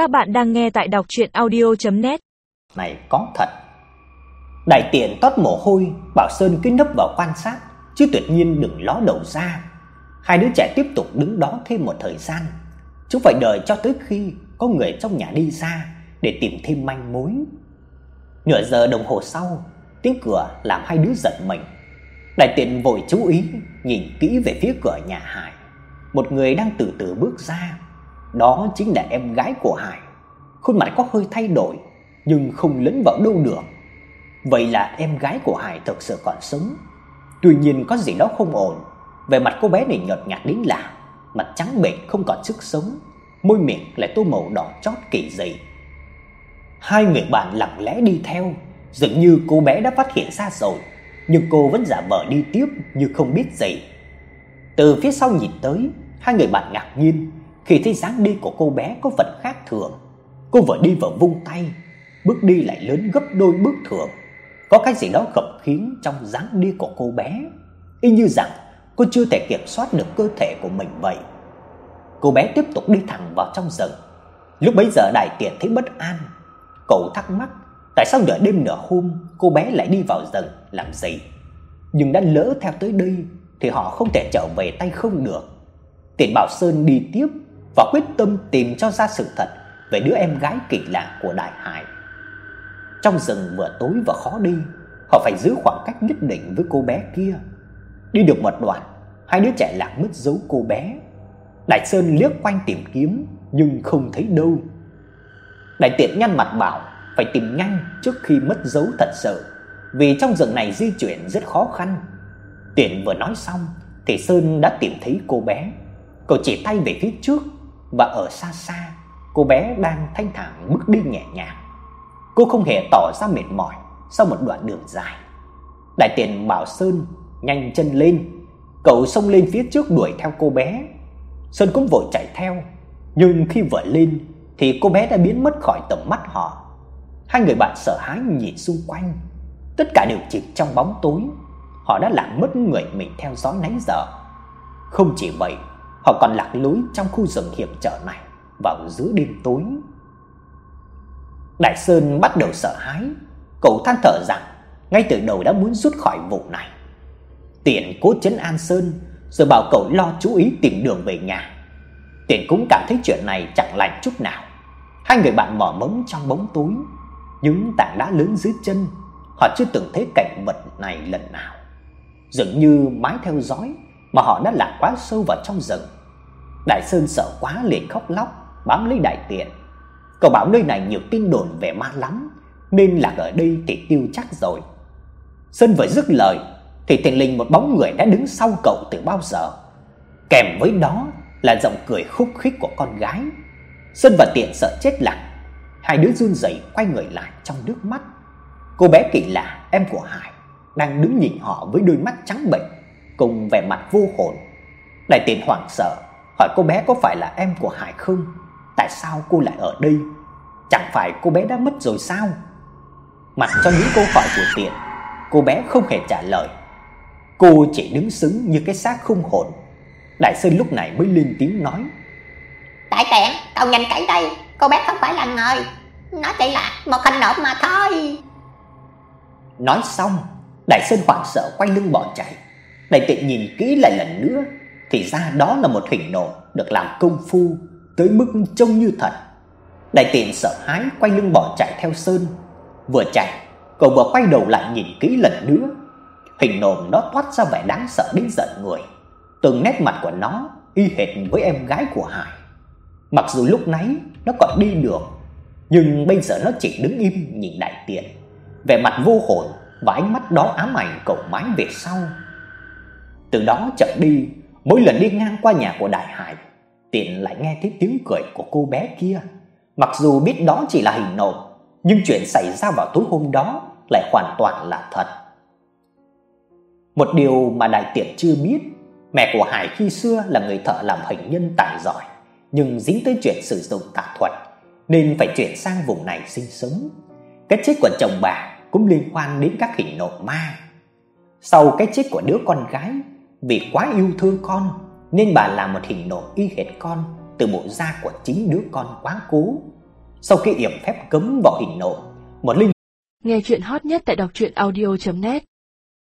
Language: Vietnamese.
Các bạn đang nghe tại đọc audio net Này có thật. Đại tiện tót mồ hôi, Bảo Sơn cứ nấp vào quan sát, chứ tuyệt nhiên đừng ló đầu ra. Hai đứa trẻ tiếp tục đứng đó thêm một thời gian. Chúng phải đợi cho tới khi có người trong nhà đi ra để tìm thêm manh mối. Nửa giờ đồng hồ sau, tiếng cửa làm hai đứa giật mình. Đại tiện vội chú ý nhìn kỹ về phía cửa nhà Hải. Một người đang từ từ bước ra. Đó chính là em gái của Hải. Khuôn mặt có hơi thay đổi nhưng không lẫn vào đâu được. Vậy là em gái của Hải thực sự còn sống. Tuy nhiên có gì đó không ổn. Về mặt cô bé này nhợt nhạt đến lạ, mặt trắng bệch không còn sức sống, môi miệng lại tô màu đỏ chót kỳ dị. Hai người bạn lặng lẽ đi theo, dường như cô bé đã phát hiện ra rồi, nhưng cô vẫn giả vờ đi tiếp như không biết gì. Từ phía sau nhìn tới, hai người bạn ngạc nhiên khi thấy dáng đi của cô bé có phần khác thường. Cô vừa đi vừa vung tay, bước đi lại lớn gấp đôi bước thường. Có cái gì đó khập khiễng trong dáng đi của cô bé, y như rằng cô chưa thể kiểm soát được cơ thể của mình vậy. Cô bé tiếp tục đi thẳng vào trong rừng. Lúc bấy giờ Đại Tiện thấy bất an, cậu thắc mắc tại sao nửa đêm nửa hôm cô bé lại đi vào rừng làm gì. Nhưng đã lỡ theo tới đây thì họ không thể trở về tay không được. Tiền Bảo Sơn đi tiếp và quyết tâm tìm cho ra sự thật về đứa em gái kỳ lạ của Đại Hải. Trong rừng vừa tối và khó đi, họ phải giữ khoảng cách nhất định với cô bé kia. Đi được một đoạn, hai đứa trẻ lạc mất dấu cô bé. Đại Sơn liếc quanh tìm kiếm nhưng không thấy đâu. Đại Tiện nhăn mặt bảo phải tìm nhanh trước khi mất dấu thật sự, vì trong rừng này di chuyển rất khó khăn. Tiện vừa nói xong thì Sơn đã tìm thấy cô bé. Cậu chỉ tay về phía trước và ở xa xa, cô bé đang thanh thản bước đi nhẹ nhàng. Cô không hề tỏ ra mệt mỏi sau một đoạn đường dài. Đại tiền bảo Sơn nhanh chân lên, cậu xông lên phía trước đuổi theo cô bé. Sơn cũng vội chạy theo, nhưng khi vừa lên thì cô bé đã biến mất khỏi tầm mắt họ. Hai người bạn sợ hãi nhìn xung quanh, tất cả đều chìm trong bóng tối. Họ đã làm mất người mình theo dõi nãy giờ. Không chỉ vậy, họ còn lạc lối trong khu rừng hiểm trở này vào giữa đêm tối. Đại Sơn bắt đầu sợ hãi, cậu than thở rằng ngay từ đầu đã muốn rút khỏi vụ này. Tiện cố trấn an Sơn, rồi bảo cậu lo chú ý tìm đường về nhà. Tiện cũng cảm thấy chuyện này chẳng lành chút nào. Hai người bạn mò mẫm trong bóng tối, những tảng đá lớn dưới chân, họ chưa từng thấy cảnh vật này lần nào. Dường như mái theo dõi mà họ đã lạc quá sâu vào trong rừng. Đại Sơn sợ quá liền khóc lóc bám lấy Đại Tiện. Cậu bảo nơi này nhiều tin đồn về ma lắm, nên lạc ở đây thì tiêu chắc rồi. Sơn vừa dứt lời thì thình lình một bóng người đã đứng sau cậu từ bao giờ. Kèm với đó là giọng cười khúc khích của con gái. Sơn và Tiện sợ chết lặng, hai đứa run rẩy quay người lại trong nước mắt. Cô bé kỳ lạ, em của Hải, đang đứng nhìn họ với đôi mắt trắng bệch, cùng vẻ mặt vô hồn. Đại Tiện hoảng sợ, hỏi cô bé có phải là em của Hải không? Tại sao cô lại ở đây? Chẳng phải cô bé đã mất rồi sao? Mặc cho những câu hỏi của Tiện, cô bé không hề trả lời. Cô chỉ đứng sững như cái xác không hồn. Đại Sơn lúc này mới lên tiếng nói: Đại Tiện, cậu nhìn kỹ đây, cô bé không phải là người, nó chỉ là một hình nộm mà thôi. Nói xong, Đại Sơn hoảng sợ quay lưng bỏ chạy. Đại Tiện nhìn kỹ lại lần nữa, thì ra đó là một hình nộm được làm công phu tới mức trông như thật. Đại Tiện sợ hãi quay lưng bỏ chạy theo Sơn. Vừa chạy, cậu vừa quay đầu lại nhìn kỹ lần nữa. Hình nộm nó toát ra vẻ đáng sợ đến giận người. Từng nét mặt của nó y hệt với em gái của Hải. Mặc dù lúc nãy nó còn đi được, nhưng bây giờ nó chỉ đứng im nhìn Đại Tiện, vẻ mặt vô hồn và ánh mắt đó ám ảnh cậu mãi về sau. Từ đó chậm đi, mỗi lần đi ngang qua nhà của Đại Hải, Tiện lại nghe thấy tiếng cười của cô bé kia. Mặc dù biết đó chỉ là hình nộm, nhưng chuyện xảy ra vào tối hôm đó lại hoàn toàn là thật. Một điều mà Đại Tiện chưa biết, mẹ của Hải khi xưa là người thợ làm hình nhân tài giỏi, nhưng dính tới chuyện sử dụng tà thuật nên phải chuyển sang vùng này sinh sống. Cái chết của chồng bà cũng liên quan đến các hình nộm ma. Sau cái chết của đứa con gái, vì quá yêu thương con, nên bà làm một hình nộm y hệt con từ bộ da của chính đứa con quá cố. Sau khi yểm phép cấm vào hình nộm một linh Nghe chuyện hot nhất tại đọc audio net